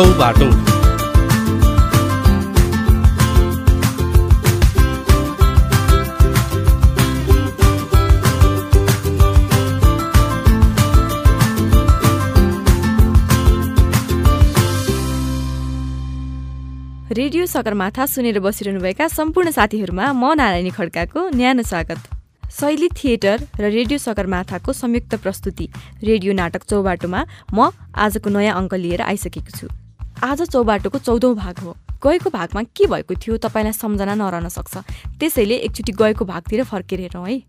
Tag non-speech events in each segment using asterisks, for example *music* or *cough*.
Chaubato radio Sagarmatha सुनेर बसिरहनुभएका सम्पूर्ण साथीहरूमा म नारायणी खड्काको न्यानो स्वागत। शैली थिएटर र रेडियो सगरमाथाको संयुक्त प्रस्तुति रेडियो नाटक चौबाटोमा म आजको नयाँ अङ्क लिएर आइसकेको छु। आज चौबाटोको चौधौँ भाग हो। गएको भागमा के भएको थियो तपाईँलाई सम्झना नरहन सक्छ। त्यसैले एकचोटि गएको भागतिर फर्केर हेरौँ है।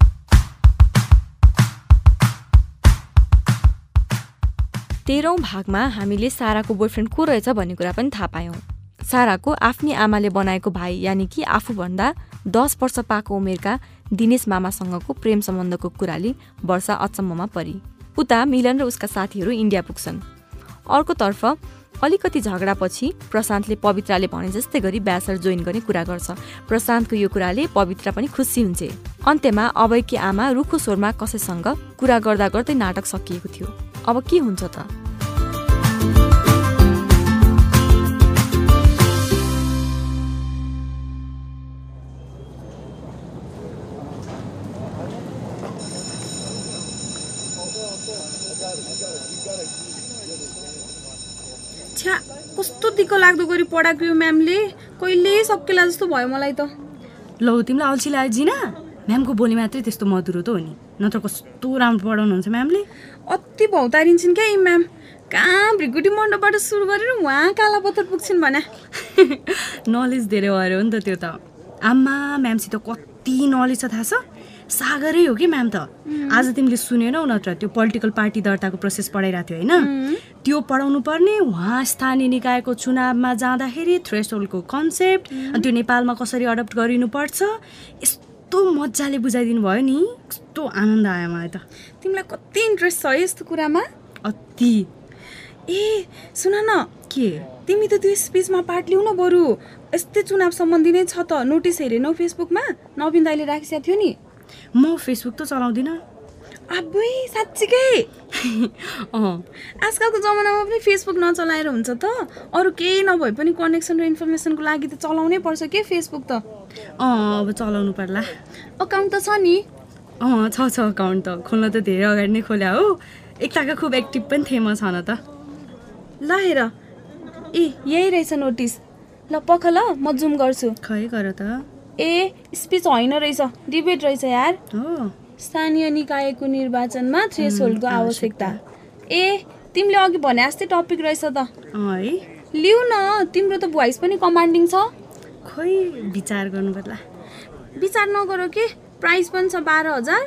तेह्रौँ भागमा हामीले साराको बोयफ्रेन्ड को रहेछ भन्ने कुरा पनि थाहा पायौँ। साराको आफ्नी आमाले बनाएको भाइ यानि कि आफूभन्दा दस वर्ष पाएको उमेरका दिनेश मामासँगको प्रेम सम्बन्धको कुराले वर्षा अचम्ममा परी। उता मिलन र उसका साथीहरू इन्डिया पुग्छन्। अर्कोतर्फ अलिकति झगडापछि प्रशान्तले पवित्राले भने जस्तै गरी ब्यासर जोइन गर्ने कुरा गर्छ। प्रशान्तको यो कुराले पवित्रा पनि खुसी हुन्छे। अन्त्यमा अभयकी आमा रुखो स्वरमा कसैसँग कुरा गर्दा गर्दै नाटक सकिएको थियो। अब के हुन्छ त? कस्तो दिक्क लाग्दो गरी पढाएको यो म्यामले? कहिले सकेला जस्तो भयो मलाई त। लौ तिमीलाई अल्छी लाग्यो जिना म्यामको बोली मात्रै त्यस्तो मधुरो त हो नि। नत्र कस्तो राम्रो पढाउनुहुन्छ म्यामले? अति भौतारिन्छन् क्या यी म्याम। कहाँ भ्रिकुटी मण्डपबाट सुरु गरेर उहाँ कालापत्तर पुग्छन् भने? *laughs* नलेज धेरै भएर हो नि त त्यो त। आम्मा म्यामसित कति नलेज छ थाहा छ? सागरै हो कि म्याम त? आज तिमीले सुनेनौ नत्र त्यो पोलिटिकल पार्टी दर्ताको प्रोसेस पढाइरहेको थियो होइन? त्यो पढाउनु पर्ने उहाँ स्थानीय निकायको चुनावमा जाँदाखेरि थ्रेसोल्डको कन्सेप्ट अनि त्यो नेपालमा कसरी अडप्ट गरिनुपर्छ यस्तो मजाले बुझाइदिनु भयो नि। कस्तो आनन्द आयो मलाई त। तिमीलाई कति इन्ट्रेस्ट छ है यस्तो कुरामा? अति। ए सुन न। के? तिमी त त्यो स्पिचमा पार्ट लिउ न बरु। यस्तै चुनाव सम्बन्धी नै छ त। नोटिस हेरेनौ फेसबुकमा? नवीन दाईले राखिसकेको थियो नि। म फेसबुक त चलाउँदिनँ। अबै साँच्चीकै? *laughs* अँ। आजकलको जमानामा पनि फेसबुक नचलाएर हुन्छ त। अरू केही नभए पनि कनेक्सन र इन्फर्मेसनको लागि त चलाउनै पर्छ के फेसबुक त? अँ अब चलाउनु पर्ला। अकाउन्ट त छ नि। अँ छ छ अकाउन्ट त। खोल्न त धेरै अगाडि नै खोल्या हो। एकताका खुब एक्टिभ पनि थिएँ म छन त। ल हेर। ए यही रहेछ नोटिस ल पख ल म जुम गर्छु। खै गर त। ए स्पिच होइन रहेछ डिबेट रहेछ यार। स्थानीय निकायको निर्वाचनमा थ्रेसहोल्डको आवश्यकता। ए तिमीले अघि भने जस्तै टपिक रहेछ त। है। लिउ न तिम्रो त भोइस पनि कमान्डिङ छ। खोइ विचार गर्नु पर्ला विचार नगर के? प्राइस पनि छ बाह्र हजार।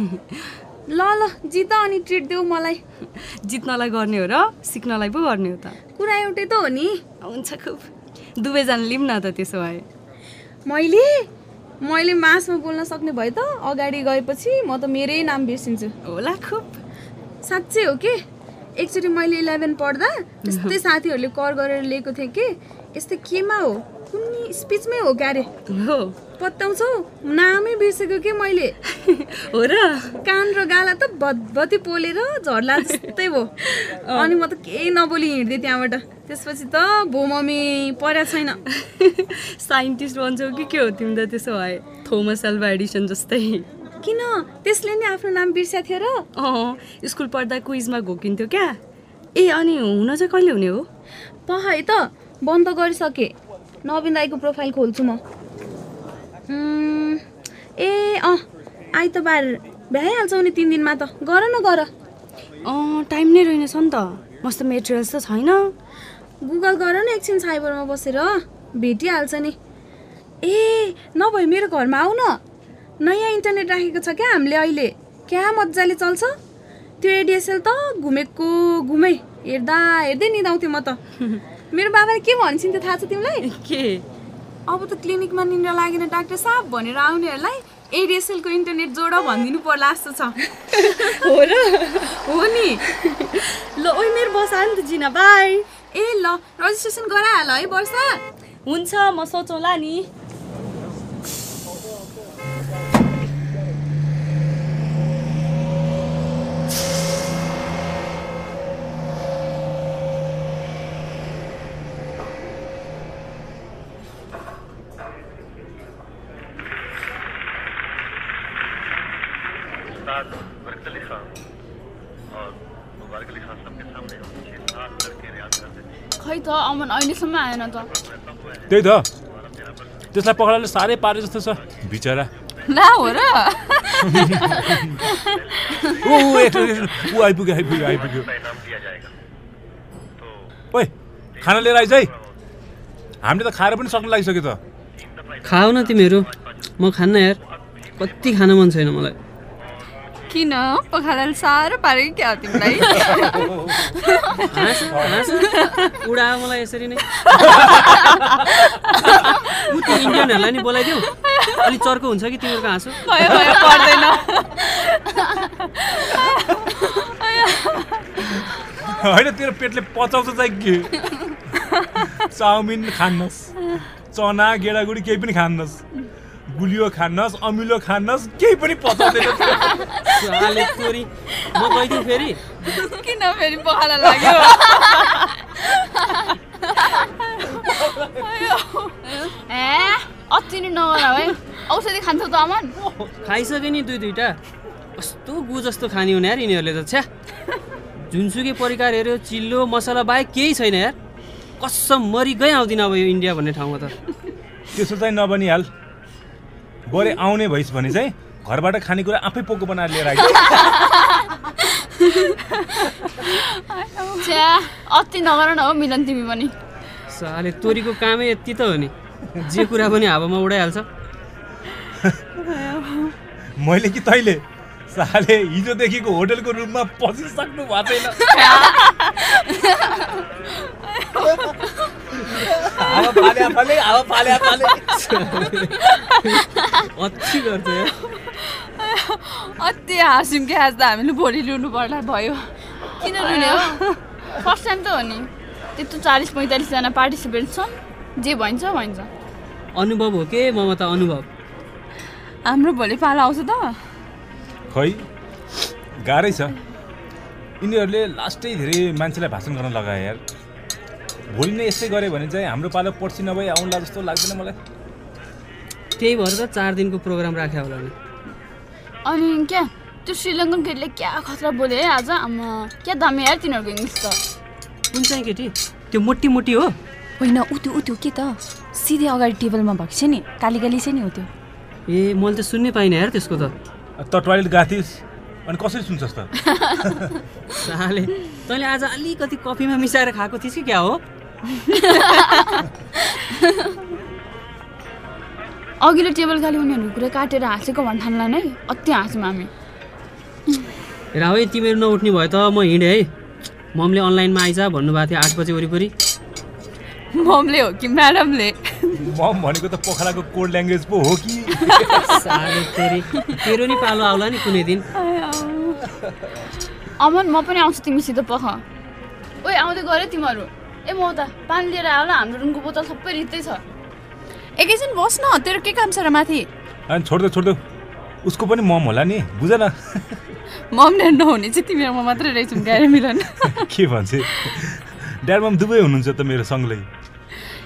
*laughs* ल ल जित अनि ट्रिट देऊ मलाई। जित्नलाई गर्ने हो र सिक्नलाई पो गर्ने हो त। कुरा एउटै त हो नि। हुन्छ खुब। दुवैजना लिऊँ न त त्यसो भए। मैले? मैले मासमा बोल्न सक्ने भए त अगाडि गएपछि म त मेरै नाम बिर्सिन्छु। होला खुब। साँच्चै हो कि? एकचोटि मैले इलेभेन पढ्दा त्यस्तै साथीहरूले कर गरेर लिएको थिएँ कि? यस्तै केमा हो? कुनै स्पिचमै हो क्यारे। हो। पत्याउँछौ? नामै बिर्सेको कि मैले? *laughs* हो र। कान र गाला त भतभती पोलेर झर्ला जस्तै भयो। अनि म त केही नबोली हिँड्दै त्यहाँबाट। त्यसपछि त भो मम्मी पर्या छैन। *laughs* साइन्टिस्ट भन्छौ कि के हो तिमी त त्यसो भए? थोमस एल्भा एडिसन जस्तै। किन? त्यसले नि आफ्नो नाम बिर्स्या थियो र। अँ स्कुल पढ्दा क्विजमा घोकिन्थ्यो क्या। ए अनि हुन चाहिँ कहिले हुने हो? पह है त बन्द गरिसके। नवीन दाईको प्रोफाइल खोल्छु म। ए अँ आइतबार भ्याइहाल्छौ नि तिन दिनमा त। गर न गर। अँ टाइम नै रहेनछ नि त। मस्त मेटेरियल्स त छैन। गुगल गर न एकछिन साइबरमा बसेर। भेटिहाल्छ नि। ए नभए मेरो घरमा आऊ न। नयाँ इन्टरनेट राखेको छ क्या हामीले अहिले। क्या मजाले चल्छ? त्यो एडिएसएल त घुमेको घुमै। हेर्दा हेर्दै निदाउँथेँ म त। *laughs* मेरो बाबाले के भन्छन् त्यो थाहा छ तिमीलाई? के? अब त क्लिनिकमा निन्द्रा लागेन डाक्टर साहब भनेर आउनेहरूलाई एडिएसएलको इन्टरनेट जोड भनिदिनु पर्ला जस्तो छ। हो र? हो नि। ल ओइ मेरो बस आयो नि त जिना बाई। ए ल रजिस्ट्रेसन गराइहाल है वर्षा। हुन्छ म सोचौँला नि। वर्ग खलीफा और वर्ग खलीफा सबके सामने छः सात लड़के रियाज करते खै त अमन अहिलेसम्म आएन त त्यही त त्यसलाई पक्राले साह्रै पारे जस्तो छ बिचरा। ला हो र *laughs* ओ ऊ आइपुग्यो आइपुग्यो आइपुग्यो ओए खाना लिएर आइज है हामीले त खाएर पनि सक्नु लागिसक्यो त। खाऊ न तिमीहरू। म खान्न यार। कति खान मन छैन मलाई। किन? पखालाले साह्रो पाऱ्यो कि क्या हो तिमीलाई? उडा मलाई यसरी नै? ऊ त्यो इन्डियनहरूलाई नि बोलाइदेऊ अलिक चर्को हुन्छ कि तिमीहरूको हाँसो? भयो भयो पर्दैन। होइन तेरो पेटले पचाउँछ चाहिँ के? चाउमिन खान्नस्। चना गेडागुडी केही पनि खान्नस्। गुलियो खान्नस् अमिलो खान्नस् केही पनि पचाउँदैन म गइदिउँ फेरि किन फेरि पखाला लाग्यो ए अति नै नगर है औषधि खान्छौ त अमन खाइसक्यो नि दुई दुईवटा कस्तो गु जस्तो खाने हुने यार यिनीहरूले त छ्या जुनसुकै परिकार हेऱ्यो चिल्लो मसला बाहेक केही छैन यार कसम मरि गइ आउँदिनँ अब यो इन्डिया भन्ने ठाउँमा त त्यसो चाहिँ नबनिहाल बरे आउने भइस् भने चाहिँ घरबाट खानेकुरा आफै पोको बनाएर लिएर छ्या अति नगर न हो मिलन तिमी पनि। साले तोरीको कामै यति त हो नि। जे कुरा पनि हावामा उडाइहाल्छ। मैले कि तैँले? साले हिजोदेखिको होटलको रुममा पसिसक्नु भएको छैन *laughs* *laughs* अति गर्छ यार अति हाँस्यौँ कि आज त हामीले भोलि लिनु पर्ला भयो। किन रुने हो? फर्स्ट टाइम त हो नि। त्यत्रो चालिस पैँतालिसजना पार्टिसिपेन्ट छन्। जे भन्छ भन्छ। अनुभव हो के? ममा त अनुभव। हाम्रो भोलि पालो आउँछ त। खै गाह्रै छ। यिनीहरूले लास्टै धेरै मान्छेलाई भाषण गर्न लगाए यार। भोलि नै यस्तै गऱ्यो भने चाहिँ हाम्रो पालो पर्सि नभए आउला जस्तो लाग्दैन मलाई। त्यही भएर त चार दिनको प्रोग्राम राख्यो होला नि। अनि क्या त्यो श्रीलङ्कन केटीले क्या खतरा बोल्यो है आज? आमा क्या दामी यार तिनीहरूको इङ्ग्लिस त। कुन चाहिँ केटी? त्यो मोटी मोटी हो। होइन उतु उतु के त? सिधै अगाडि टेबलमा भएको छ नि काली काली छ नि हो त्यो। ए मैले त सुन्नै पाइनँ यार त्यसको त। त टोइलेट गएको थिइस् अनि कसरी सुन्छस् त? *laughs* साले तैँले आज अलिकति कफीमा मिसाएर खाएको थिइस् कि क्या हो? *laughs* अघिल्लो टेबल खालि उनीहरूको कुरा काटेर हाँसेको भन् ठान्ला नै अति हाँस्यौँ हामी। राव है तिमीहरू नउठ्ने भयो त म हिँडेँ है। ममले अनलाइनमा आइज भन्नुभएको थियो आठ बजे वरिपरि। ममले हो कि म्याडमले? म भनेको त पोखराको कोड ल्याङ्ग्वेज पो हो कि? साले तेरी तेरो नि पालो आउला नि कुनै दिन। अमन म पनि आउँछु तिमीसित पख। ओइ आउँदै गऱ्यो तिमीहरू। ए म उता पानी लिएर आऊ ल हाम्रो रुमको बोतल सबै रित्तै छ। एकैछिन बस् न तेरो के काम छ र माथि? अनि छोड्दो छोड्दो। उसको पनि मम होला नि बुझ न। ममले नहुने चाहिँ तिमी र म मात्रै रहेछौँ गाह्रो मिलन। *laughs* के भन्छ? ड्याड मम दुवै हुनुहुन्छ त मेरो सँगलै।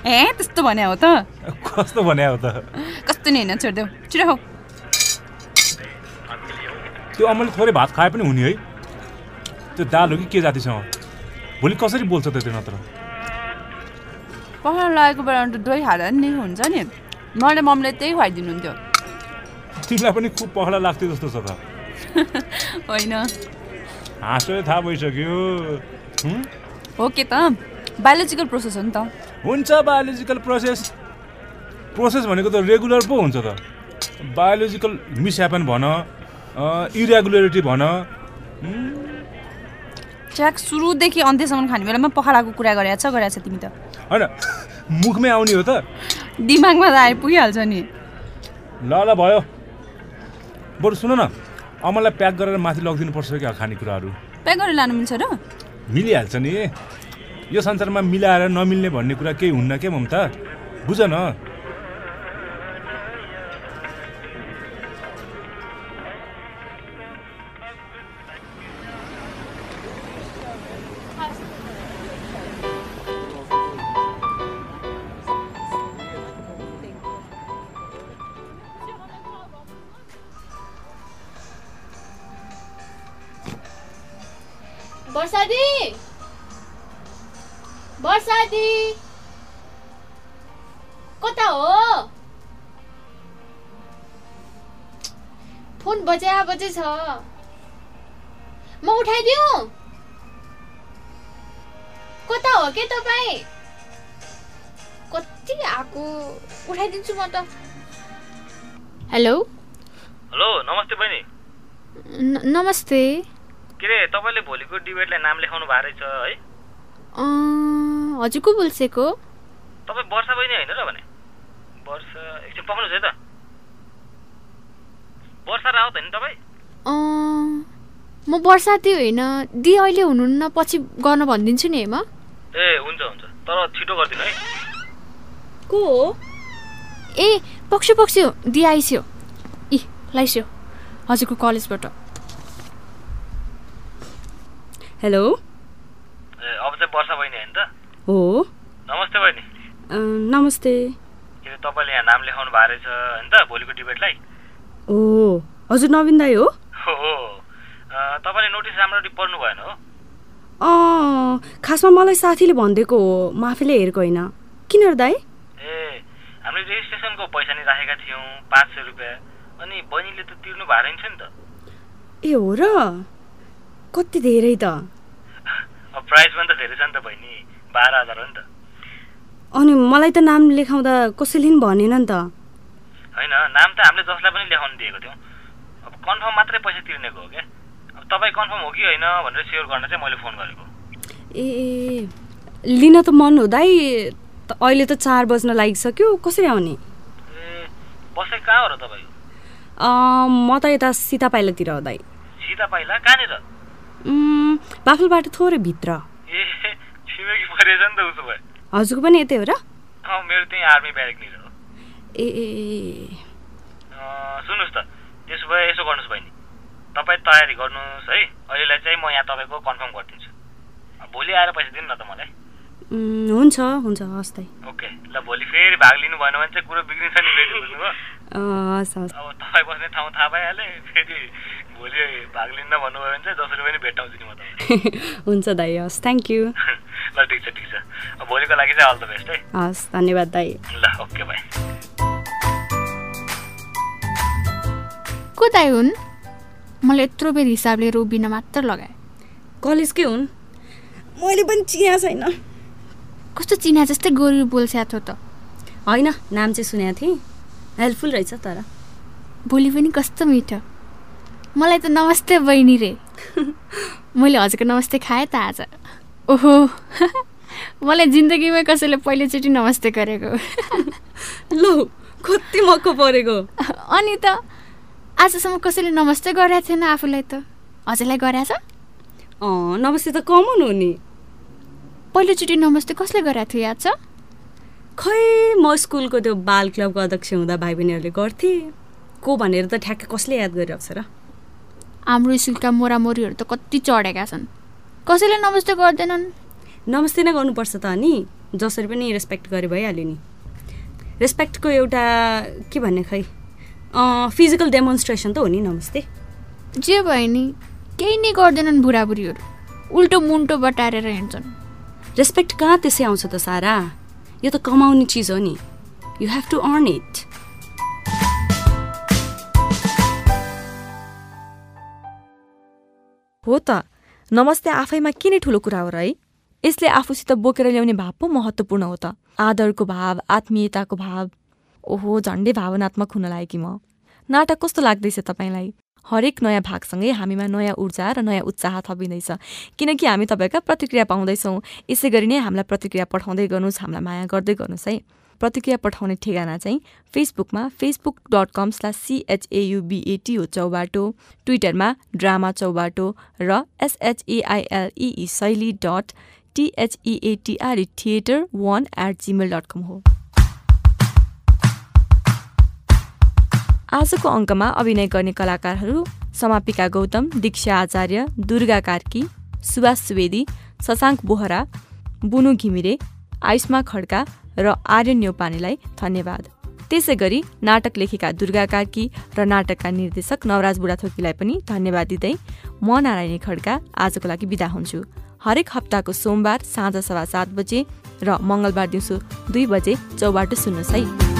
ए त्यस्तो भने हो त। कस्तो भने हो त? कस्तो नि होइन छोडिदेऊ छिटो हो त्यो अमलले थोरै भात खाए पनि हुने है। त्यो दाल हो कि के जातिसँग? भोलि कसरी बोल्छ त त्यो नत्र? पखाला लागेको बेलामा त दही नि हुन्छ नि। मैले ममले त्यही खुवाइदिनुहुन्थ्यो। तिमीलाई पनि खुब पखडा लाग्थ्यो जस्तो छ त। *laughs* होइन। हाँसो थाहा भइसक्यो। हुँ? के त। बायोलोजिकल प्रोसेस हो नि त। हुन्छ बायोलोजिकल प्रोसेस। प्रोसेस भनेको त रेगुलर पो हुन्छ त। बायोलोजिकल मिसह्यापन भन इरेगुलरिटी भन? ट्र्याक सुरुदेखि अन्त्यसम्म खाने बेलामा पखालाको कुरा गरेको छ गरेको छ तिमी त। होइन मुखमै आउने हो त। दिमागमा त आइपुगिहाल्छ नि। ल ल भयो। बरु सुन न अमललाई प्याक गरेर माथि लगिदिनु पर्छ क्या खानेकुराहरू। प्याक गरेर लानु मिल्छ र? मिलिहाल्छ नि। यो संसारमा मिलाएर नमिल्ने भन्ने कुरा केही हुन्न के ममता? बुझ न। वर्षादी। वर्षादी। कता हो? फोन बजा बजे छ। म उठाइदिउँ। कता हो के तपाईँ? कति आएको? उठाइदिन्छु म त। हेलो। हेलो नमस्ते बहिनी। नमस्ते। के अरे तपाईँले भोलिको डिबेटलाई नाम लेखाउनु भएको रहेछ है? हजुर को बोल्सेको? तपाईँ वर्षा बहिनी होइन र भने? वर्षा एकछिन पक्नुहोस् है त। वर्षा रावत होइन तपाईँ? म वर्षाती होइन दि अहिले हुनुहुन्न पछि गर्न भनिदिन्छु नि हेमा। ए हुन्छ हुन्छ। तर छिटो गरिदिनु है। को हो? ए पक्ष पक्ष दि आइस्यो। इ लाइस्यो। हजुरको कलेजबाट। हेलो अब चाहिँ वर्षा बहिनी होइन त? हो। नमस्ते बहिनी। नमस्ते। के अरे तपाईँले यहाँ नाम लेखाउनु भएको रहेछ होइन त भोलिको डिबेटलाई? ओ हजुर नवीन दाई हो। हो तपाईँले नोटिस राम्ररी पढ्नु भएन हो? अँ खासमा मलाई साथीले भनिदिएको हो म आफैले हेरेको होइन। किन दाई? ए हामीले रेजिस्ट्रेसनको पैसा नि राखेका थियौँ पाँच सय रुपियाँ। अनि बहिनीले त तिर्नु भएको रहेछ नि त। ए हो र। कति धेरै त? अब प्राइस पनि त धेरै छ नि त बहिनी। बाह्र हजार हो नि त। अनि मलाई त नाम लेखाउँदा कसैले पनि भनेन नि त। होइन नाम त हामीले जसलाई पनि लेखाउनु दिएको थियौँ। अब कन्फर्म मात्रै पैसा तिर्नेको हो क्या? अब तपाईँ कन्फर्म हो कि होइन भनेर सेयर गर्न चाहिँ मैले फोन गरेको। ए लिन त मन हो दाई त- अहिले त चार बज्न लागिसक्यो। कसरी आउने? ए बसेको कहाँ हो र तपाईँ? म त यता सीता पाइलातिर हो दाई सिधा पाइला कहाँनिर? बाफलबाट थोरै भित्र। त हजुरको पनि यतै हो र? मेरो त्यहीँ आर्मी ब्यारेकनिर हो। ए सुन्नुहोस् त त्यसो भए यसो गर्नुहोस् बहिनी। तपाईँ तयारी गर्नुहोस् है। अहिलेलाई चाहिँ म यहाँ तपाईँको कन्फर्म गरिदिन्छु। भोलि आएर पैसा दिनु न त मलाई। हुन्छ हुन्छ हस् दाई ओके ल भोलि फेरि भाग लिनु भएन भने चाहिँ कुरो बिग्रिन्छ नि फेरि बुझ्नुभयो। अँ, हस् हस्। अब तपाईँ बस्ने ठाउँ थाहा पाइहालेँ फेरि भोलि भाग लिन्न भन्नुभयो भने चाहिँ जसरी पनि भेट्टाउँछु नि म तपाईँलाई *laughs* हुन्छ दाई हस् थ्याङ्क यू ल ठिक छ ठिक छ। अब भोलिको लागि चाहिँ अल द बेस्ट है। हस् धन्यवाद दाई। ल ओके बाई को दाइ हुन्? मलाई यत्रो बेर हिसाबले रोबिन मात्र लगाए। कलेजकै हुन्? मैले पनि चिया छैन। कस्तो चिना? जस्तै गोरु बोल्स्या थियो त। होइन नाम चाहिँ सुनेको थिएँ। हेल्पफुल रहेछ तर। भोलि पनि कस्तो मिठो। मलाई त नमस्ते बहिनी रे। मैले हजुरको नमस्ते खाएँ त आज। ओहो। मलाई जिन्दगीमै कसैले पहिलोचोटि नमस्ते गरेको। लौ कति मक्क परेको। अनि त आजसम्म कसैले नमस्ते गरेको थिएन आफूलाई त। हजुरलाई गरेछ अँ नमस्ते त कमन हो नि। पहिलोचोटि नमस्ते कसले गरेको थियो याद छ? खै म स्कुलको त्यो बाल क्लबको अध्यक्ष हुँदा भाइ बहिनीहरूले गर्थे। को भनेर त ठ्याक्कै कसले याद गरिरहेको छ र। हाम्रो स्कुलका मोरामोरीहरू त कति चढेका छन्। कसैले नमस्ते गर्दैनन्? नमस्ते नै गर्नुपर्छ त अनि जसरी पनि रेस्पेक्ट गरे भइहाल्यो नि। रेस्पेक्टको एउटा के भन्ने खै? फिजिकल डेमोन्स्ट्रेसन त हो नि नमस्ते। जे भयो नि केही नै गर्दैनन् बुढाबुढीहरू। उल्टो मुन्टो बटारेर हिँड्छन्। रेस्पेक्ट कहाँ त्यसै आउँछ त सारा? यो त कमाउने चिज हो नि। You have to earn it हो त। नमस्ते आफैमा किन ठुलो कुरा हो र है? यसले आफूसित बोकेर ल्याउने भाव पो महत्त्वपूर्ण हो त। आदरको भाव आत्मीयताको भाव। ओहो झन्डै भावनात्मक हुन लाग्यो कि म। नाटक कस्तो लाग्दैछ तपाईँलाई? हरेक नयाँ भागसँगै हामीमा नयाँ ऊर्जा र नयाँ उत्साह थपिँदैछ। किनकि हामी तपाईँका प्रतिक्रिया पाउँदैछौँ। यसै गरी नै हामीलाई प्रतिक्रिया पठाउँदै गर्नुहोस् हामीलाई माया गर्दै गर्नुहोस् है। प्रतिक्रिया पठाउने ठेगाना चाहिँ फेसबुकमा Facebook dot com slash CHAUBAT हो चौबाटो ट्विटरमा ड्रामा चौबाटो र SHAILE Shaili dot THEATR theatre one at Gmail dot com हो। आजको अङ्कमा अभिनय गर्ने कलाकारहरू समापिका गौतम दीक्षा आचार्य दुर्गा कार्की सुभाष सुवेदी शशाङ्क बोहरा बुनु घिमिरे आयुष्मा खड्का र आर्यन न्यौपानेलाई धन्यवाद। त्यसै गरी नाटक लेखेका दुर्गा कार्की र नाटकका निर्देशक नवराज बुढाथोकीलाई पनि धन्यवाद दिँदै म नारायणी खड्का आजको लागि बिदा हुन्छु। हरेक हप्ताको सोमबार साँझ सभा सात बजे र मङ्गलबार दिउँसो दुई बजे चौबाटो सुन्नुहोस् है।